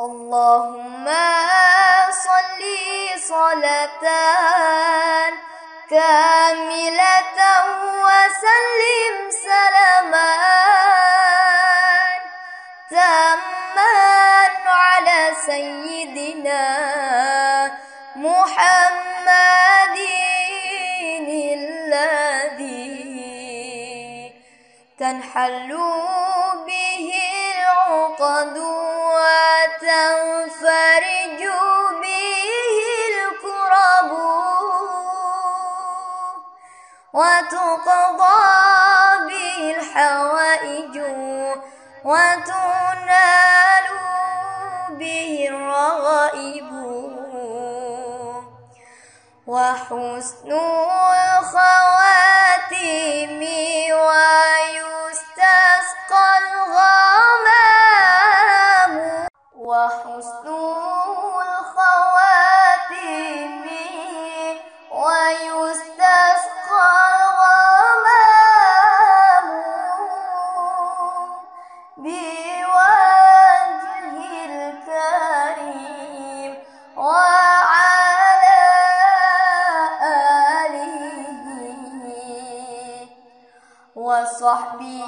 اللهم صل صلاة كاملة وسلم سلاما تاما على سيدنا محمد الذي تنحل به العقد وتقضى به الحوائج وتنال به الرغائب. وحسن الخواتيم ويستسقى الغمام. وحسن وصحبه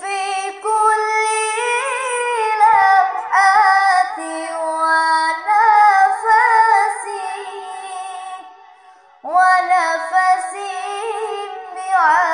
في كل لمحات ونفس ونفس بعد